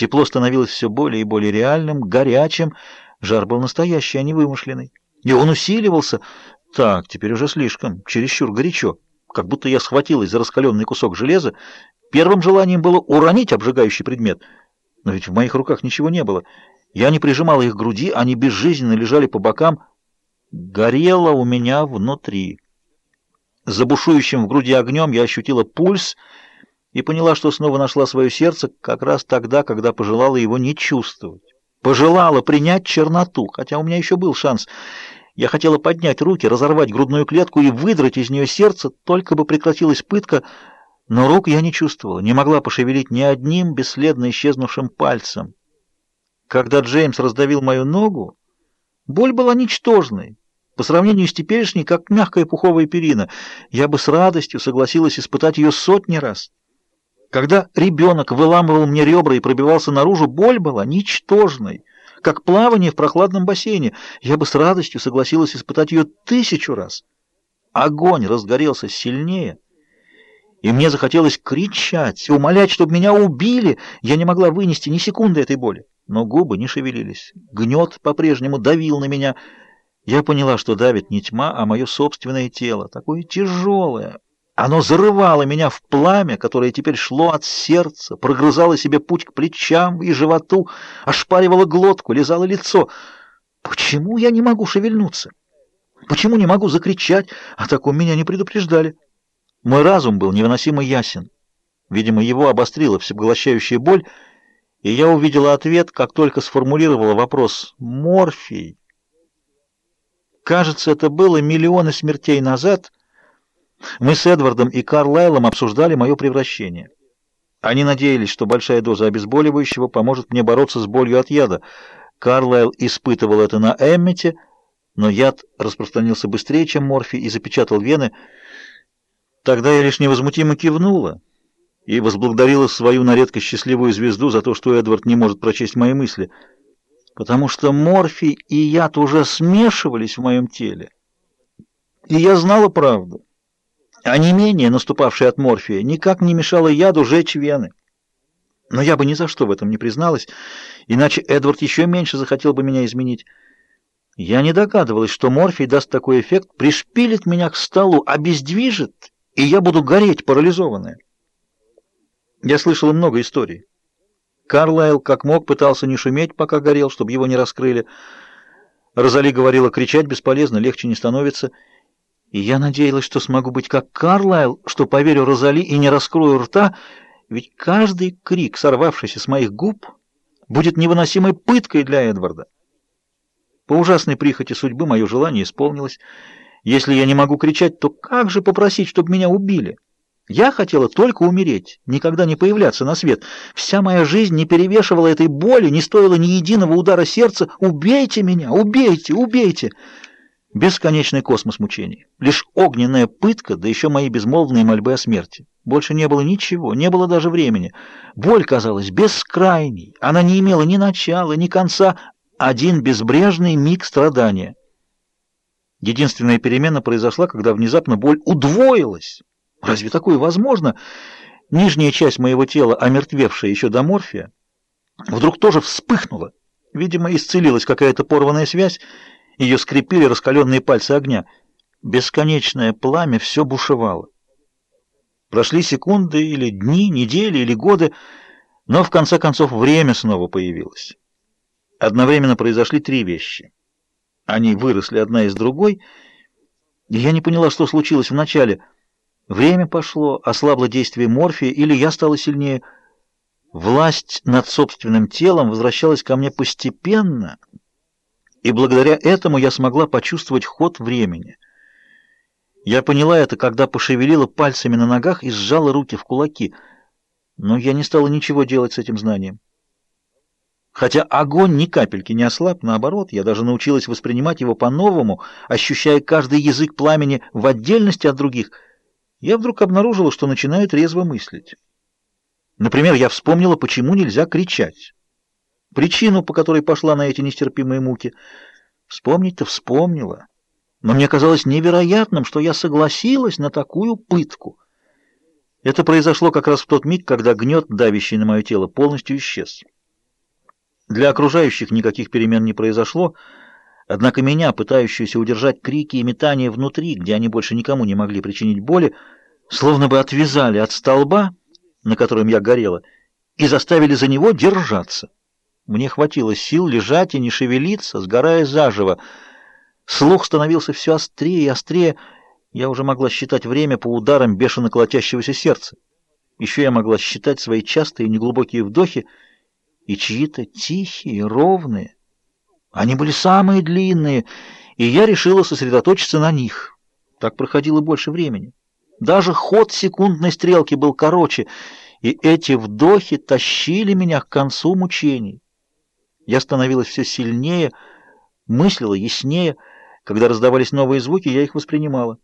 Тепло становилось все более и более реальным, горячим. Жар был настоящий, а не вымышленный. И он усиливался. Так, теперь уже слишком, чересчур горячо. Как будто я схватилась за раскаленный кусок железа. Первым желанием было уронить обжигающий предмет. Но ведь в моих руках ничего не было. Я не прижимала их к груди, они безжизненно лежали по бокам. Горело у меня внутри. За в груди огнем я ощутила пульс и поняла, что снова нашла свое сердце как раз тогда, когда пожелала его не чувствовать. Пожелала принять черноту, хотя у меня еще был шанс. Я хотела поднять руки, разорвать грудную клетку и выдрать из нее сердце, только бы прекратилась пытка, но рук я не чувствовала, не могла пошевелить ни одним бесследно исчезнувшим пальцем. Когда Джеймс раздавил мою ногу, боль была ничтожной. По сравнению с теперешней, как мягкая пуховая перина, я бы с радостью согласилась испытать ее сотни раз. Когда ребенок выламывал мне ребра и пробивался наружу, боль была ничтожной, как плавание в прохладном бассейне. Я бы с радостью согласилась испытать ее тысячу раз. Огонь разгорелся сильнее, и мне захотелось кричать, умолять, чтобы меня убили. Я не могла вынести ни секунды этой боли, но губы не шевелились. Гнет по-прежнему давил на меня. Я поняла, что давит не тьма, а мое собственное тело, такое тяжелое. Оно зарывало меня в пламя, которое теперь шло от сердца, прогрызало себе путь к плечам и животу, ошпаривало глотку, лизало лицо. Почему я не могу шевельнуться? Почему не могу закричать? О таком меня не предупреждали. Мой разум был невыносимо ясен. Видимо, его обострила всепоглощающая боль, и я увидела ответ, как только сформулировала вопрос «Морфий». Кажется, это было миллионы смертей назад. Мы с Эдвардом и Карлайлом обсуждали мое превращение. Они надеялись, что большая доза обезболивающего поможет мне бороться с болью от яда. Карлайл испытывал это на Эммете, но яд распространился быстрее, чем морфий, и запечатал вены. Тогда я лишь невозмутимо кивнула и возблагодарила свою на редкость счастливую звезду за то, что Эдвард не может прочесть мои мысли — потому что морфий и яд уже смешивались в моем теле. И я знала правду. А не менее наступавшее от морфия никак не мешало яду жечь вены. Но я бы ни за что в этом не призналась, иначе Эдвард еще меньше захотел бы меня изменить. Я не догадывалась, что морфий даст такой эффект, пришпилит меня к столу, обездвижит, и я буду гореть, парализованная. Я слышала много историй. Карлайл как мог пытался не шуметь, пока горел, чтобы его не раскрыли. Розали говорила, кричать бесполезно, легче не становится. И я надеялась, что смогу быть как Карлайл, что поверю Розали и не раскрою рта, ведь каждый крик, сорвавшийся с моих губ, будет невыносимой пыткой для Эдварда. По ужасной прихоти судьбы мое желание исполнилось. Если я не могу кричать, то как же попросить, чтобы меня убили?» Я хотела только умереть, никогда не появляться на свет. Вся моя жизнь не перевешивала этой боли, не стоила ни единого удара сердца. Убейте меня, убейте, убейте! Бесконечный космос мучений. Лишь огненная пытка, да еще мои безмолвные мольбы о смерти. Больше не было ничего, не было даже времени. Боль казалась бескрайней. Она не имела ни начала, ни конца. Один безбрежный миг страдания. Единственная перемена произошла, когда внезапно боль удвоилась. Разве такое возможно? Нижняя часть моего тела, омертвевшая еще до морфия, вдруг тоже вспыхнула. Видимо, исцелилась какая-то порванная связь, ее скрепили раскаленные пальцы огня. Бесконечное пламя все бушевало. Прошли секунды или дни, недели или годы, но в конце концов время снова появилось. Одновременно произошли три вещи. Они выросли одна из другой, и я не поняла, что случилось вначале — Время пошло, ослабло действие морфия, или я стала сильнее. Власть над собственным телом возвращалась ко мне постепенно, и благодаря этому я смогла почувствовать ход времени. Я поняла это, когда пошевелила пальцами на ногах и сжала руки в кулаки, но я не стала ничего делать с этим знанием. Хотя огонь ни капельки не ослаб, наоборот, я даже научилась воспринимать его по-новому, ощущая каждый язык пламени в отдельности от других — я вдруг обнаружила, что начинаю трезво мыслить. Например, я вспомнила, почему нельзя кричать. Причину, по которой пошла на эти нестерпимые муки. Вспомнить-то вспомнила. Но мне казалось невероятным, что я согласилась на такую пытку. Это произошло как раз в тот миг, когда гнет, давящий на мое тело, полностью исчез. Для окружающих никаких перемен не произошло, однако меня, пытающуюся удержать крики и метания внутри, где они больше никому не могли причинить боли, словно бы отвязали от столба, на котором я горела, и заставили за него держаться. Мне хватило сил лежать и не шевелиться, сгорая заживо. Слух становился все острее и острее. Я уже могла считать время по ударам бешено колотящегося сердца. Еще я могла считать свои частые неглубокие вдохи и чьи-то тихие, ровные. Они были самые длинные, и я решила сосредоточиться на них. Так проходило больше времени. Даже ход секундной стрелки был короче, и эти вдохи тащили меня к концу мучений. Я становилась все сильнее, мыслила яснее. Когда раздавались новые звуки, я их воспринимала.